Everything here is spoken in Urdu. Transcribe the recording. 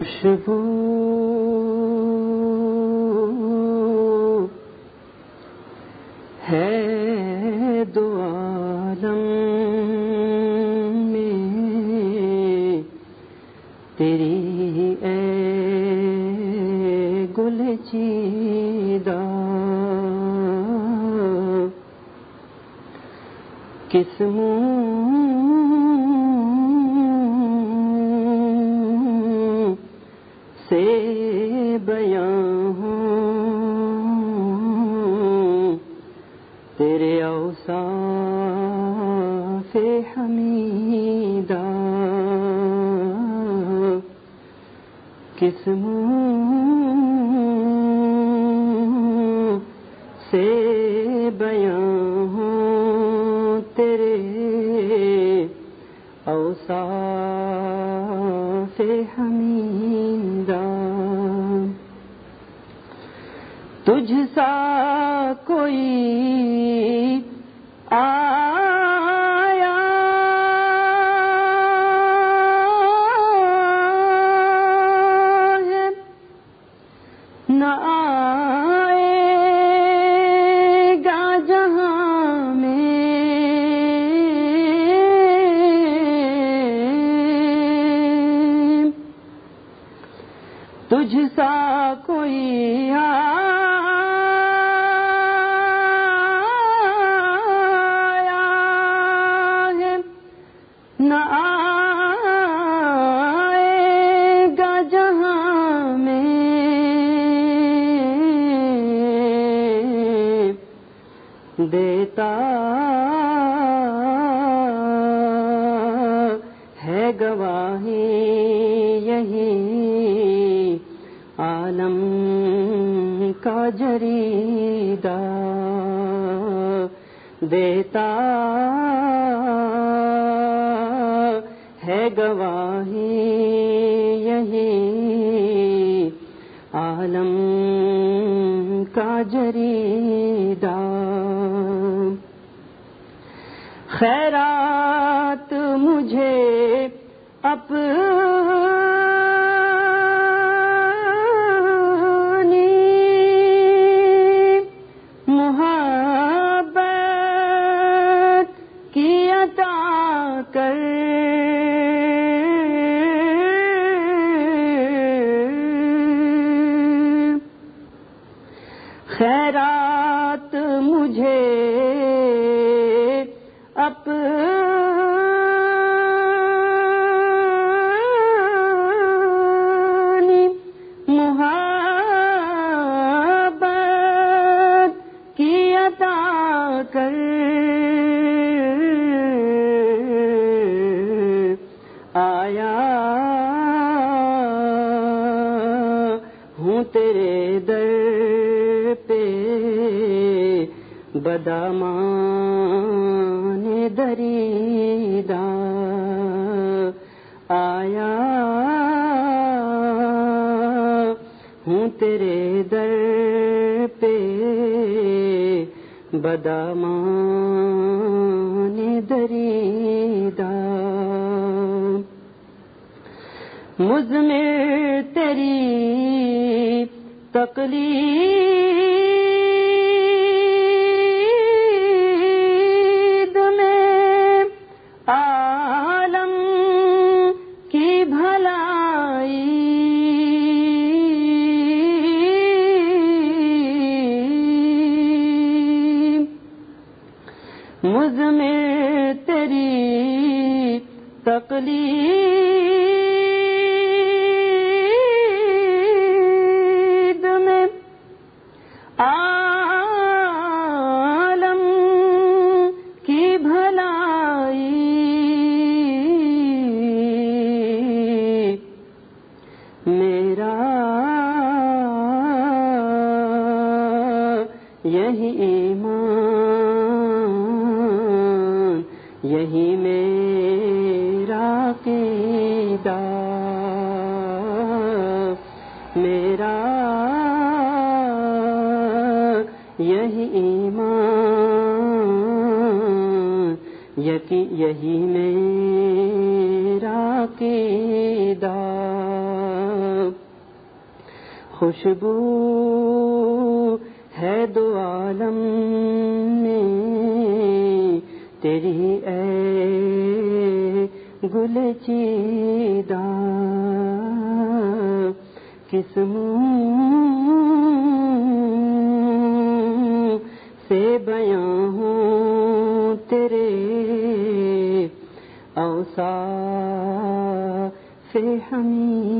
خوشبو ہے دو عالم میں تیری اے گل چیدہ۔ کس منہ بیاں ہوں۔ تیرے اوصاف حمیدہ۔ کس منہ سے بیاں ہوں تیرے اوصاف حمیدہ۔ تجھ سا کوئی آیا۔ ہے نہ آئے گا جہاں میں۔ تجھ سا کوئی آیا۔ دیتا ہے گواہی یہی عالم کا جریدہ دیتا ہے گواہی یہی عالم کا جریدہ خیرات مجھے اپنی محبت کی عطا کر خیرات مجھے اپنی محبت کی عطا کر. آیا ہوں تیرے در پہ بدامان دریدہ آیا ہوں تیرے در پہ بدامان دریدہ مزمر تیری تقلید تقلید میں عالم کی بھلائی میرا یہی قیدہ میرا یہی ایمان یقی یہی میرا عقیدہ۔ خوشبو ہے دو عالم میں، تیری اے گل چیدہ قسم سے بیاں ہوں تیرے؟ اوسا سے ہمیں